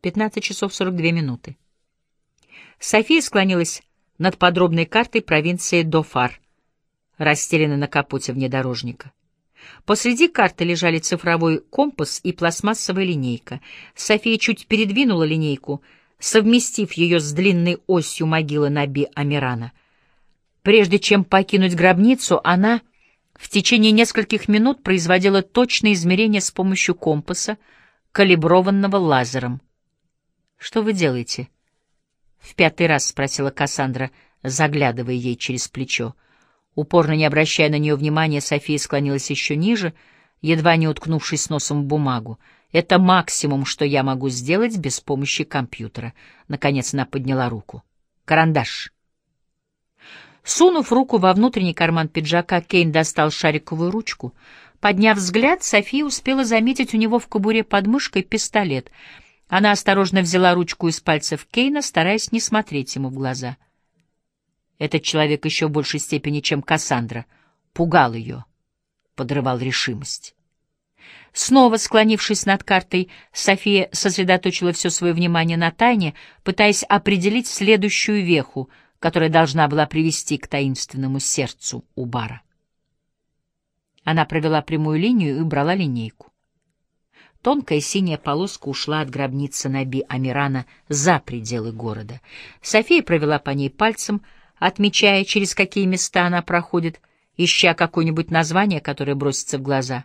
15 часов 42 минуты. София склонилась над подробной картой провинции Дофар, расстеленной на капоте внедорожника. Посреди карты лежали цифровой компас и пластмассовая линейка. София чуть передвинула линейку, совместив ее с длинной осью могилы Наби Амирана. Прежде чем покинуть гробницу, она в течение нескольких минут производила точные измерения с помощью компаса, калиброванного лазером. «Что вы делаете?» — в пятый раз спросила Кассандра, заглядывая ей через плечо. Упорно не обращая на нее внимания, София склонилась еще ниже, едва не уткнувшись носом в бумагу. «Это максимум, что я могу сделать без помощи компьютера». Наконец она подняла руку. «Карандаш». Сунув руку во внутренний карман пиджака, Кейн достал шариковую ручку. Подняв взгляд, София успела заметить у него в кобуре под мышкой пистолет. Она осторожно взяла ручку из пальцев Кейна, стараясь не смотреть ему в глаза — этот человек еще в большей степени, чем Кассандра, пугал ее, подрывал решимость. Снова склонившись над картой, София сосредоточила все свое внимание на тайне, пытаясь определить следующую веху, которая должна была привести к таинственному сердцу Убара. Она провела прямую линию и убрала линейку. Тонкая синяя полоска ушла от гробницы Наби Амирана за пределы города. София провела по ней пальцем — отмечая, через какие места она проходит, ища какое-нибудь название, которое бросится в глаза.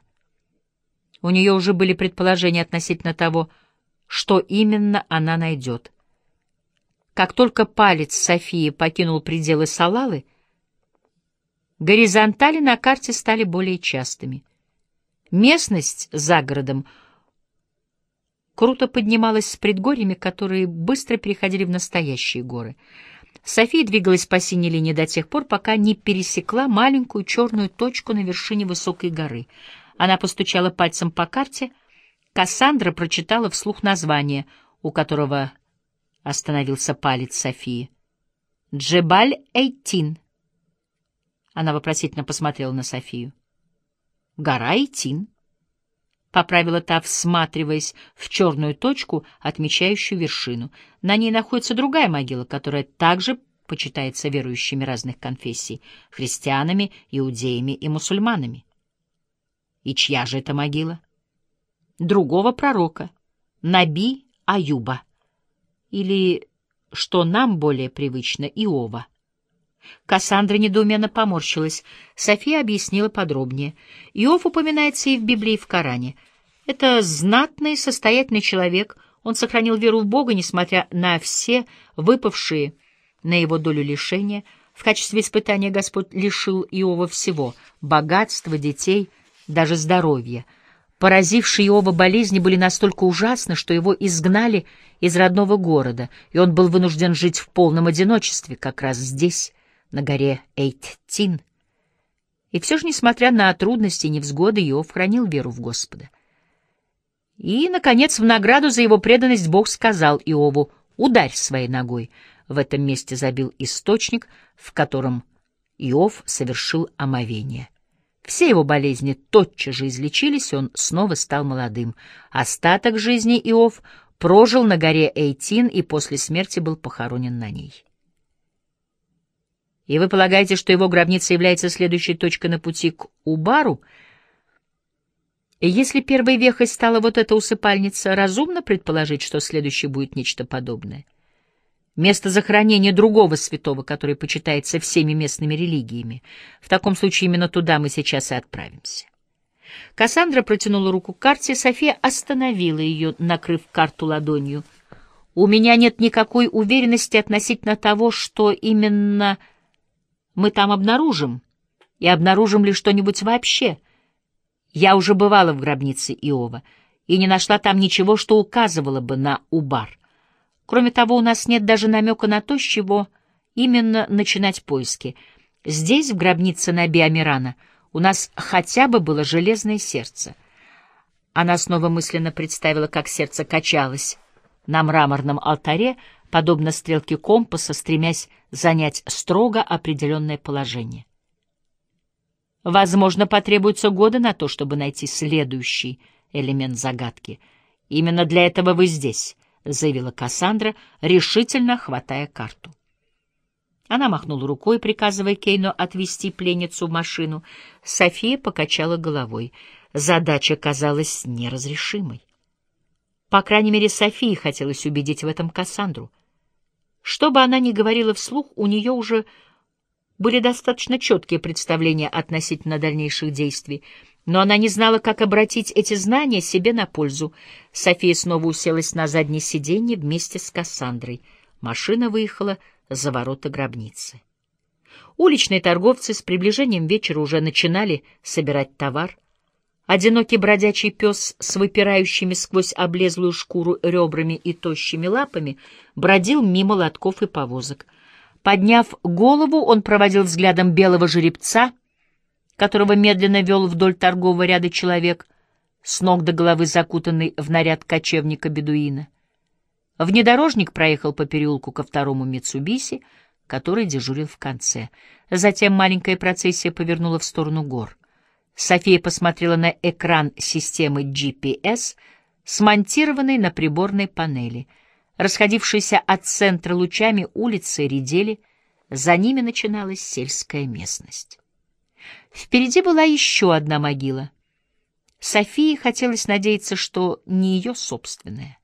У нее уже были предположения относительно того, что именно она найдет. Как только палец Софии покинул пределы Салалы, горизонтали на карте стали более частыми. Местность за городом круто поднималась с предгорьями, которые быстро переходили в настоящие горы — София двигалась по синей линии до тех пор, пока не пересекла маленькую черную точку на вершине высокой горы. Она постучала пальцем по карте. Кассандра прочитала вслух название, у которого остановился палец Софии. «Джебаль-Эйтин». Она вопросительно посмотрела на Софию. «Гора Эйтин», — поправила та, всматриваясь в черную точку, отмечающую вершину. На ней находится другая могила, которая также почитается верующими разных конфессий — христианами, иудеями и мусульманами. И чья же это могила? Другого пророка, Наби Аюба, или, что нам более привычно, Иова. Кассандра недоуменно поморщилась. София объяснила подробнее. Иов упоминается и в Библии, и в Коране. Это знатный, состоятельный человек — он сохранил веру в Бога, несмотря на все выпавшие на его долю лишения. В качестве испытания Господь лишил Иова всего — богатства, детей, даже здоровья. Поразившие Иова болезни были настолько ужасны, что его изгнали из родного города, и он был вынужден жить в полном одиночестве, как раз здесь, на горе Эйттин. И все же, несмотря на трудности и невзгоды, Иов хранил веру в Господа. И, наконец, в награду за его преданность Бог сказал Иову «Ударь своей ногой». В этом месте забил источник, в котором Иов совершил омовение. Все его болезни тотчас же излечились, он снова стал молодым. Остаток жизни Иов прожил на горе Эйтин и после смерти был похоронен на ней. И вы полагаете, что его гробница является следующей точкой на пути к Убару — если первой вехой стала вот эта усыпальница, разумно предположить, что следующей будет нечто подобное. Место захоронения другого святого, который почитается всеми местными религиями. В таком случае именно туда мы сейчас и отправимся. Кассандра протянула руку к карте, София остановила ее, накрыв карту ладонью. «У меня нет никакой уверенности относительно того, что именно мы там обнаружим, и обнаружим ли что-нибудь вообще». Я уже бывала в гробнице Иова и не нашла там ничего, что указывало бы на Убар. Кроме того, у нас нет даже намека на то, с чего именно начинать поиски. Здесь, в гробнице Наби Амирана, у нас хотя бы было железное сердце. Она снова мысленно представила, как сердце качалось на мраморном алтаре, подобно стрелке компаса, стремясь занять строго определенное положение. Возможно, потребуется годы на то, чтобы найти следующий элемент загадки. Именно для этого вы здесь, — заявила Кассандра, решительно хватая карту. Она махнула рукой, приказывая Кейну отвезти пленницу в машину. София покачала головой. Задача казалась неразрешимой. По крайней мере, Софии хотелось убедить в этом Кассандру. Что бы она ни говорила вслух, у нее уже были достаточно четкие представления относительно дальнейших действий, но она не знала, как обратить эти знания себе на пользу. София снова уселась на заднее сиденье вместе с Кассандрой. Машина выехала за ворота гробницы. Уличные торговцы с приближением вечера уже начинали собирать товар. Одинокий бродячий пес с выпирающими сквозь облезлую шкуру ребрами и тощими лапами бродил мимо лотков и повозок. Подняв голову, он проводил взглядом белого жеребца, которого медленно вел вдоль торгового ряда человек, с ног до головы закутанный в наряд кочевника-бедуина. Внедорожник проехал по переулку ко второму Митсубиси, который дежурил в конце. Затем маленькая процессия повернула в сторону гор. София посмотрела на экран системы GPS, смонтированный на приборной панели. Расходившиеся от центра лучами улицы редели, за ними начиналась сельская местность. Впереди была еще одна могила. Софии хотелось надеяться, что не ее собственная.